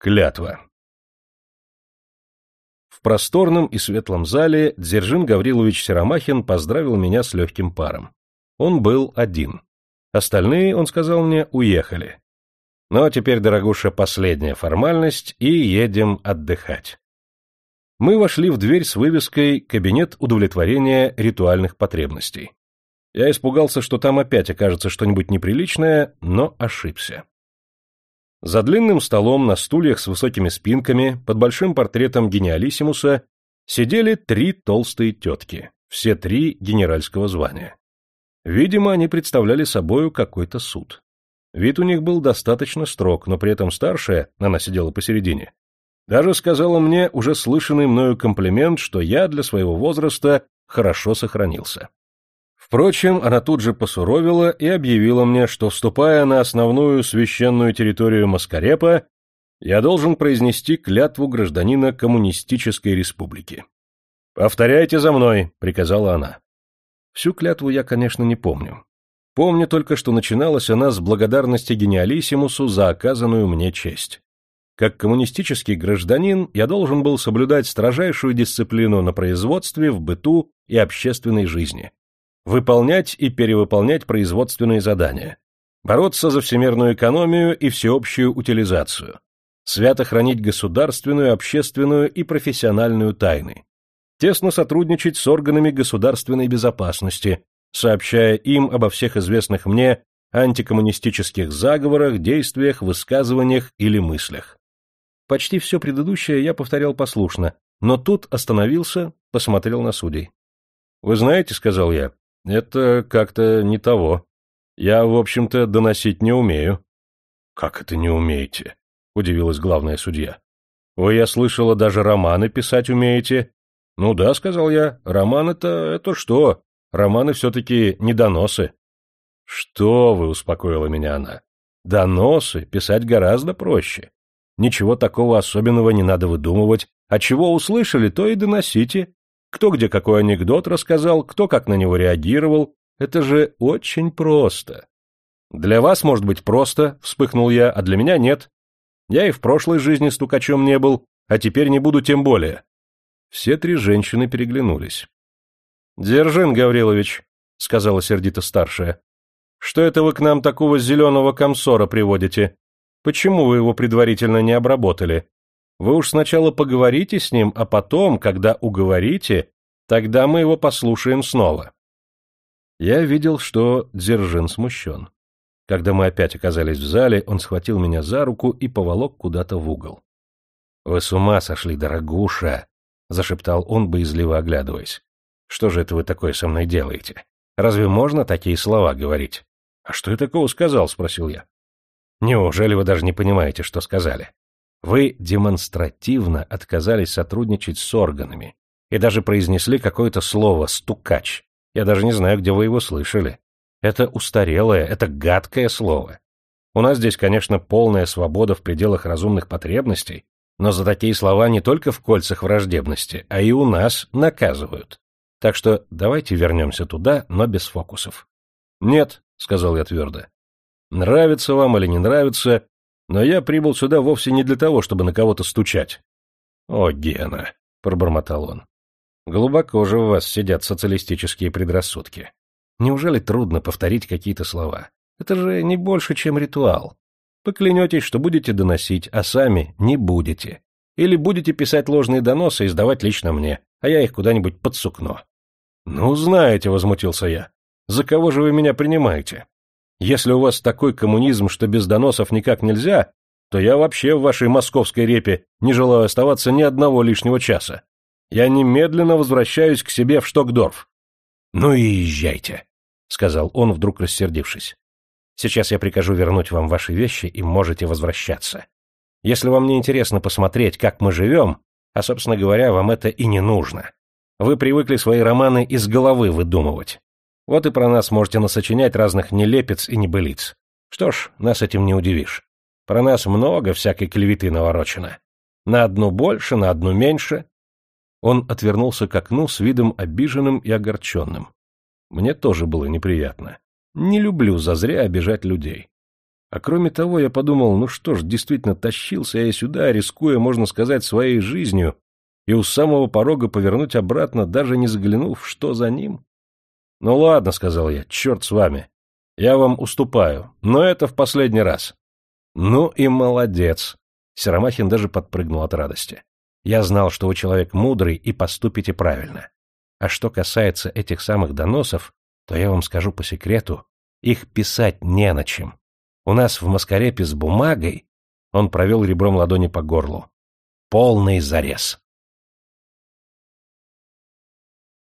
Клятва. В просторном и светлом зале Дзержин Гаврилович Серомахин поздравил меня с легким паром. Он был один. Остальные, он сказал мне, уехали. Но теперь, дорогуша, последняя формальность, и едем отдыхать. Мы вошли в дверь с вывеской «Кабинет удовлетворения ритуальных потребностей». Я испугался, что там опять окажется что-нибудь неприличное, но ошибся. За длинным столом на стульях с высокими спинками под большим портретом гениалиссимуса сидели три толстые тетки, все три генеральского звания. Видимо, они представляли собою какой-то суд. Вид у них был достаточно строг, но при этом старшая, она сидела посередине, даже сказала мне уже слышанный мною комплимент, что я для своего возраста хорошо сохранился. Впрочем, она тут же посуровила и объявила мне, что, вступая на основную священную территорию Маскарепа, я должен произнести клятву гражданина коммунистической республики. «Повторяйте за мной», — приказала она. Всю клятву я, конечно, не помню. Помню только, что начиналась она с благодарности гениалиссимусу за оказанную мне честь. Как коммунистический гражданин я должен был соблюдать строжайшую дисциплину на производстве, в быту и общественной жизни выполнять и перевыполнять производственные задания, бороться за всемирную экономию и всеобщую утилизацию, свято хранить государственную, общественную и профессиональную тайны, тесно сотрудничать с органами государственной безопасности, сообщая им обо всех известных мне антикоммунистических заговорах, действиях, высказываниях или мыслях. Почти все предыдущее я повторял послушно, но тут остановился, посмотрел на судей. «Вы знаете, — сказал я, это как-то не того. Я, в общем-то, доносить не умею. Как это не умеете? Удивилась главная судья. Вы, я слышала, даже романы писать умеете. Ну да, сказал я, роман это, это что? Романы все-таки не доносы. Что вы, успокоила меня она. Доносы писать гораздо проще. Ничего такого особенного не надо выдумывать, а чего услышали, то и доносите. Кто где какой анекдот рассказал, кто как на него реагировал. Это же очень просто. Для вас, может быть, просто, вспыхнул я, а для меня нет. Я и в прошлой жизни стукачом не был, а теперь не буду тем более. Все три женщины переглянулись. «Держин, Гаврилович», — сказала сердито старшая, — «что это вы к нам такого зеленого комсора приводите? Почему вы его предварительно не обработали? Вы уж сначала поговорите с ним, а потом, когда уговорите, тогда мы его послушаем снова. Я видел, что Дзержин смущен. Когда мы опять оказались в зале, он схватил меня за руку и поволок куда-то в угол. — Вы с ума сошли, дорогуша! — зашептал он, боязливо оглядываясь. — Что же это вы такое со мной делаете? Разве можно такие слова говорить? — А что я такого сказал? — спросил я. — Неужели вы даже не понимаете, что сказали? Вы демонстративно отказались сотрудничать с органами и даже произнесли какое-то слово «стукач». Я даже не знаю, где вы его слышали. Это устарелое, это гадкое слово. У нас здесь, конечно, полная свобода в пределах разумных потребностей, но за такие слова не только в кольцах враждебности, а и у нас наказывают. Так что давайте вернемся туда, но без фокусов. — Нет, — сказал я твердо. — Нравится вам или не нравится, но я прибыл сюда вовсе не для того, чтобы на кого-то стучать. — О, Гена, — пробормотал он, — глубоко же у вас сидят социалистические предрассудки. Неужели трудно повторить какие-то слова? Это же не больше, чем ритуал. Поклянетесь, что будете доносить, а сами не будете. Или будете писать ложные доносы и сдавать лично мне, а я их куда-нибудь под Ну, знаете, — возмутился я, — за кого же вы меня принимаете? Если у вас такой коммунизм, что без доносов никак нельзя, то я вообще в вашей московской репе не желаю оставаться ни одного лишнего часа. Я немедленно возвращаюсь к себе в Штокдорф. — Ну и езжайте, — сказал он, вдруг рассердившись. — Сейчас я прикажу вернуть вам ваши вещи, и можете возвращаться. Если вам не интересно посмотреть, как мы живем, а, собственно говоря, вам это и не нужно. Вы привыкли свои романы из головы выдумывать. Вот и про нас можете насочинять разных нелепец и небылиц. Что ж, нас этим не удивишь. Про нас много всякой клеветы наворочено. На одну больше, на одну меньше. Он отвернулся к окну с видом обиженным и огорченным. Мне тоже было неприятно. Не люблю зазря обижать людей. А кроме того, я подумал, ну что ж, действительно, тащился я сюда, рискуя, можно сказать, своей жизнью, и у самого порога повернуть обратно, даже не заглянув, что за ним. — Ну ладно, — сказал я, — черт с вами. Я вам уступаю, но это в последний раз. — Ну и молодец. Серомахин даже подпрыгнул от радости. Я знал, что вы человек мудрый и поступите правильно. А что касается этих самых доносов, то я вам скажу по секрету, их писать не на чем. У нас в Маскарепе с бумагой он провел ребром ладони по горлу. Полный зарез.